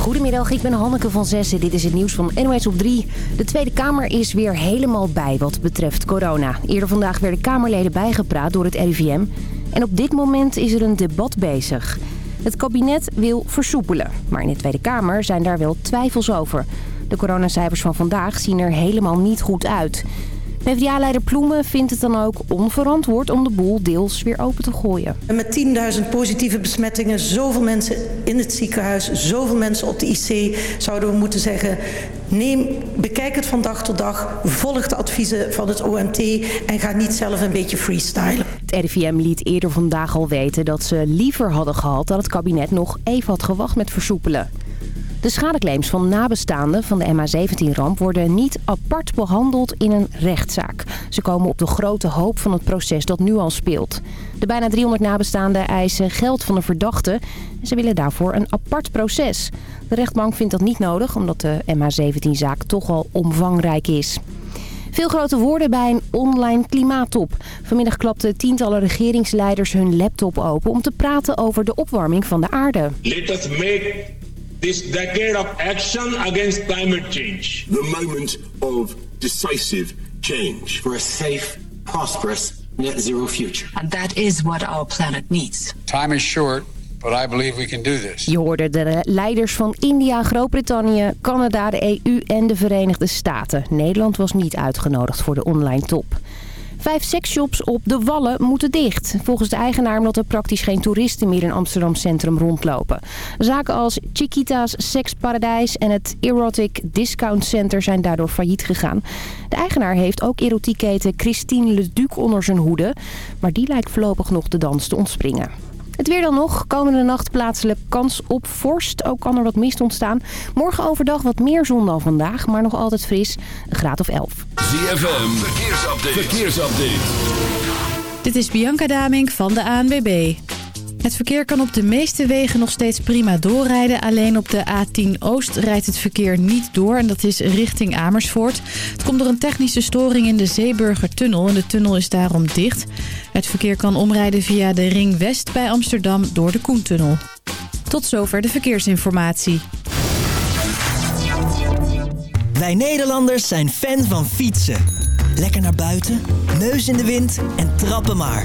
Goedemiddag, ik ben Hanneke van Zessen. Dit is het nieuws van NOS op 3. De Tweede Kamer is weer helemaal bij wat betreft corona. Eerder vandaag werden Kamerleden bijgepraat door het RIVM. En op dit moment is er een debat bezig. Het kabinet wil versoepelen. Maar in de Tweede Kamer zijn daar wel twijfels over. De coronacijfers van vandaag zien er helemaal niet goed uit. PvdA-leider Ploemen vindt het dan ook onverantwoord om de boel deels weer open te gooien. En met 10.000 positieve besmettingen, zoveel mensen in het ziekenhuis, zoveel mensen op de IC, zouden we moeten zeggen... neem, bekijk het van dag tot dag, volg de adviezen van het OMT en ga niet zelf een beetje freestylen. Het RIVM liet eerder vandaag al weten dat ze liever hadden gehad dat het kabinet nog even had gewacht met versoepelen. De schadeclaims van nabestaanden van de MH17-ramp worden niet apart behandeld in een rechtszaak. Ze komen op de grote hoop van het proces dat nu al speelt. De bijna 300 nabestaanden eisen geld van de verdachte en ze willen daarvoor een apart proces. De rechtbank vindt dat niet nodig omdat de MH17-zaak toch al omvangrijk is. Veel grote woorden bij een online klimaattop. Vanmiddag klapten tientallen regeringsleiders hun laptop open... om te praten over de opwarming van de aarde. Let us make this decade of action against climate change. The moment of decisive change. For a safe, prosperous, net zero future. And that is what our planet needs. Time is short. But I believe we can do this. Je hoorde de leiders van India, Groot-Brittannië, Canada, de EU en de Verenigde Staten. Nederland was niet uitgenodigd voor de online top. Vijf seksshops op de Wallen moeten dicht. Volgens de eigenaar omdat er praktisch geen toeristen meer in Amsterdam Centrum rondlopen. Zaken als Chiquita's Seksparadijs en het Erotic Discount Center zijn daardoor failliet gegaan. De eigenaar heeft ook erotiekketen Christine Leduc onder zijn hoede. Maar die lijkt voorlopig nog de dans te ontspringen. Het weer dan nog. Komende nacht plaatselijk kans op vorst. Ook kan er wat mist ontstaan. Morgen overdag wat meer zon dan vandaag, maar nog altijd fris. Een graad of 11. ZFM, verkeersupdate. verkeersupdate. Dit is Bianca Damink van de ANWB. Het verkeer kan op de meeste wegen nog steeds prima doorrijden. Alleen op de A10 Oost rijdt het verkeer niet door. En dat is richting Amersfoort. Het komt door een technische storing in de Zeeburgertunnel. En de tunnel is daarom dicht. Het verkeer kan omrijden via de Ring West bij Amsterdam door de Koentunnel. Tot zover de verkeersinformatie. Wij Nederlanders zijn fan van fietsen. Lekker naar buiten, neus in de wind en trappen maar.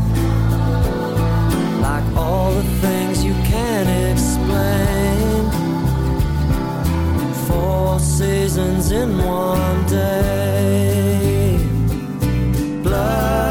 seasons in one day. Blood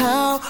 how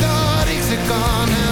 Dat ik ze kan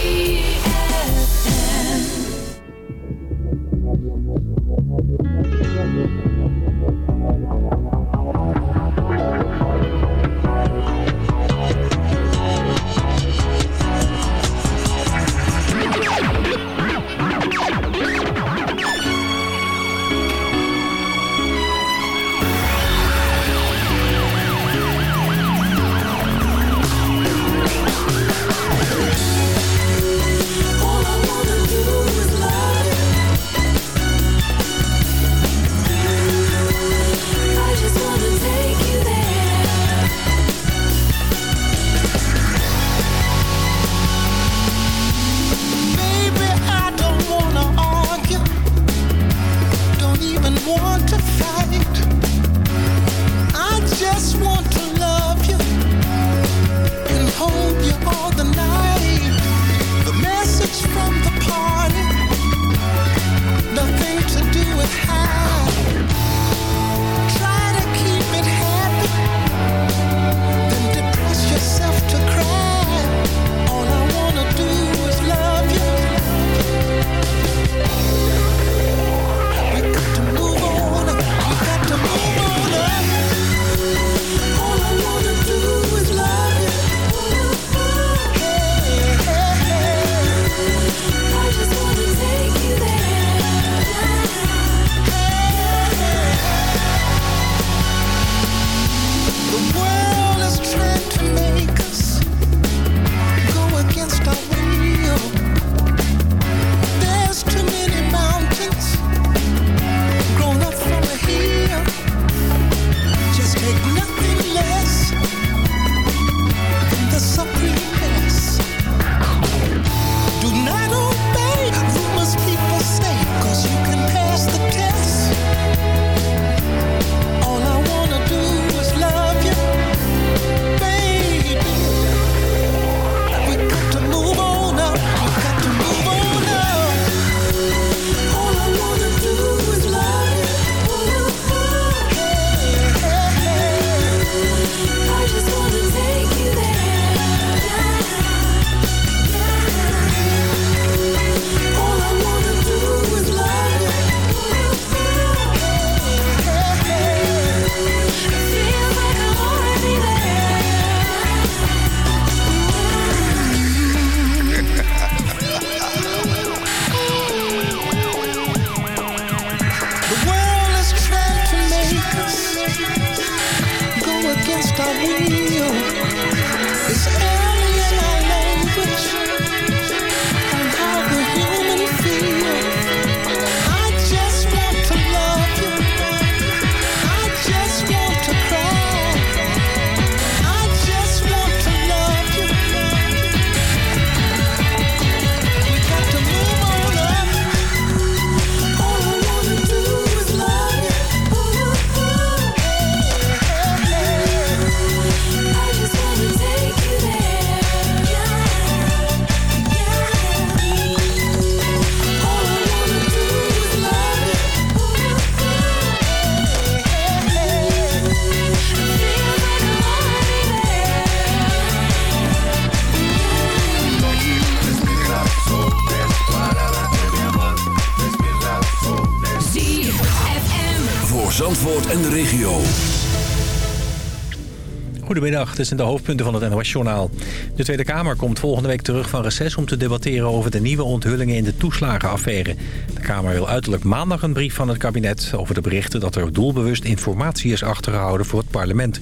dit zijn de hoofdpunten van het NOS-journaal. De Tweede Kamer komt volgende week terug van recess om te debatteren over de nieuwe onthullingen in de toeslagenaffaire. De Kamer wil uiterlijk maandag een brief van het kabinet over de berichten dat er doelbewust informatie is achtergehouden voor het parlement.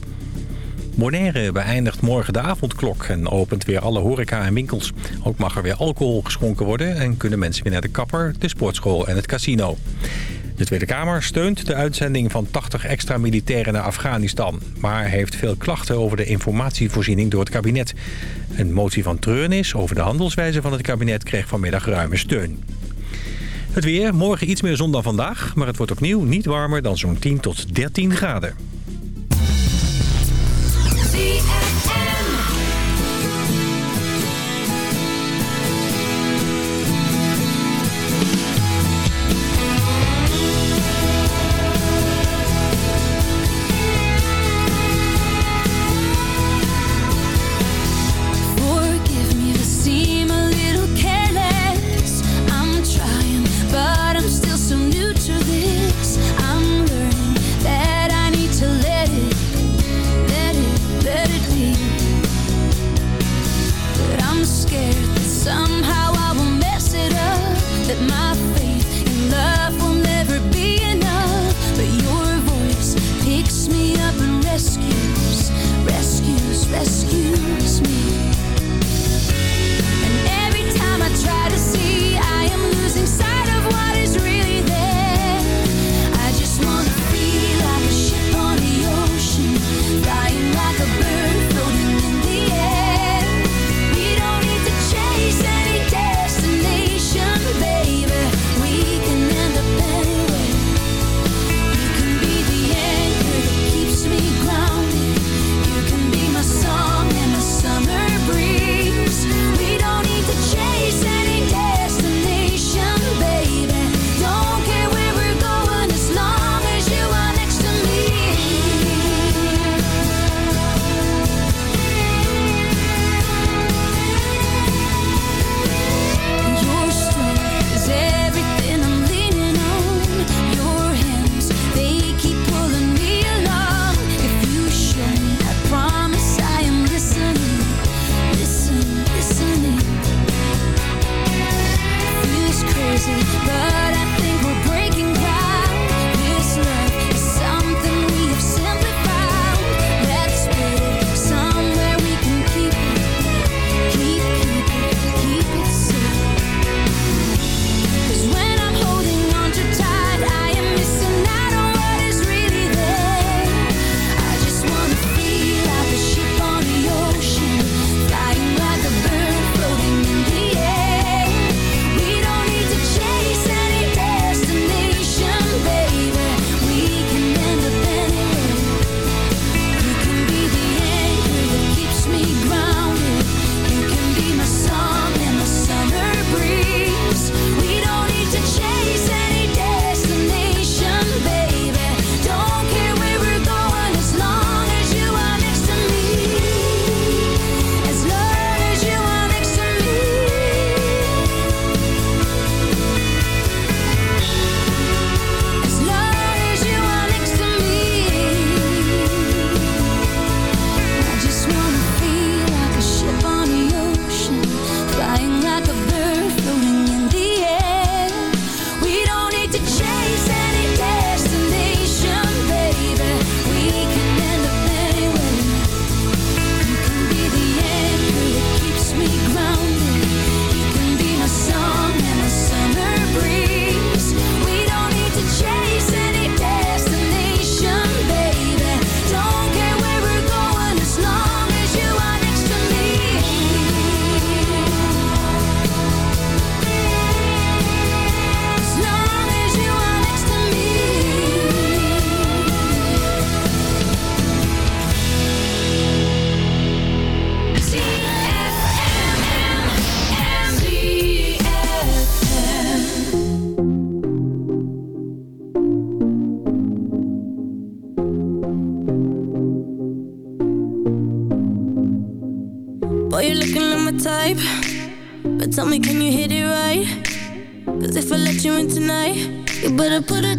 Bonaire beëindigt morgen de avondklok en opent weer alle horeca en winkels. Ook mag er weer alcohol geschonken worden en kunnen mensen weer naar de kapper, de sportschool en het casino. De Tweede Kamer steunt de uitzending van 80 extra militairen naar Afghanistan... maar heeft veel klachten over de informatievoorziening door het kabinet. Een motie van treurnis over de handelswijze van het kabinet... kreeg vanmiddag ruime steun. Het weer, morgen iets meer zon dan vandaag... maar het wordt opnieuw niet warmer dan zo'n 10 tot 13 graden.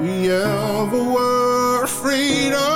we ever were. Freedom.